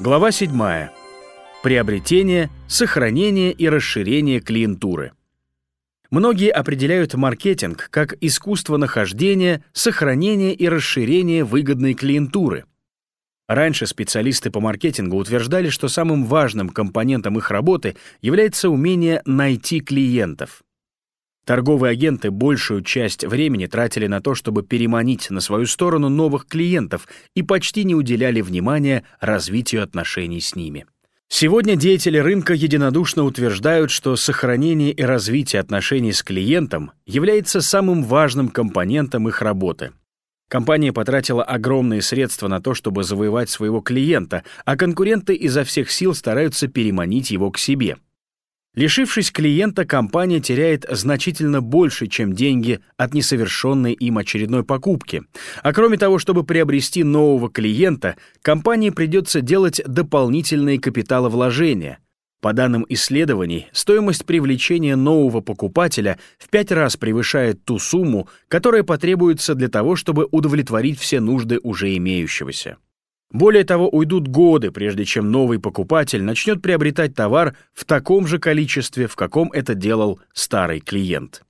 Глава 7. Приобретение, сохранение и расширение клиентуры. Многие определяют маркетинг как искусство нахождения, сохранения и расширения выгодной клиентуры. Раньше специалисты по маркетингу утверждали, что самым важным компонентом их работы является умение найти клиентов. Торговые агенты большую часть времени тратили на то, чтобы переманить на свою сторону новых клиентов и почти не уделяли внимания развитию отношений с ними. Сегодня деятели рынка единодушно утверждают, что сохранение и развитие отношений с клиентом является самым важным компонентом их работы. Компания потратила огромные средства на то, чтобы завоевать своего клиента, а конкуренты изо всех сил стараются переманить его к себе — Лишившись клиента, компания теряет значительно больше, чем деньги от несовершенной им очередной покупки. А кроме того, чтобы приобрести нового клиента, компании придется делать дополнительные капиталовложения. По данным исследований, стоимость привлечения нового покупателя в пять раз превышает ту сумму, которая потребуется для того, чтобы удовлетворить все нужды уже имеющегося. Более того, уйдут годы, прежде чем новый покупатель начнет приобретать товар в таком же количестве, в каком это делал старый клиент.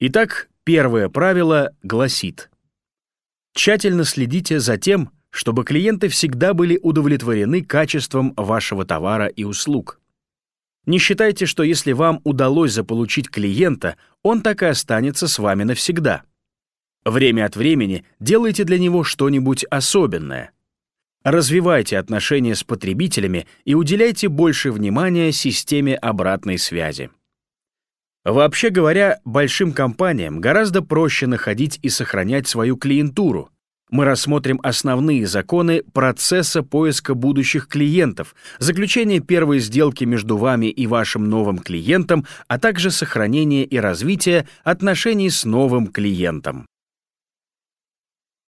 Итак, первое правило гласит «Тщательно следите за тем, чтобы клиенты всегда были удовлетворены качеством вашего товара и услуг. Не считайте, что если вам удалось заполучить клиента, он так и останется с вами навсегда. Время от времени делайте для него что-нибудь особенное — Развивайте отношения с потребителями и уделяйте больше внимания системе обратной связи. Вообще говоря, большим компаниям гораздо проще находить и сохранять свою клиентуру. Мы рассмотрим основные законы процесса поиска будущих клиентов, заключение первой сделки между вами и вашим новым клиентом, а также сохранение и развитие отношений с новым клиентом.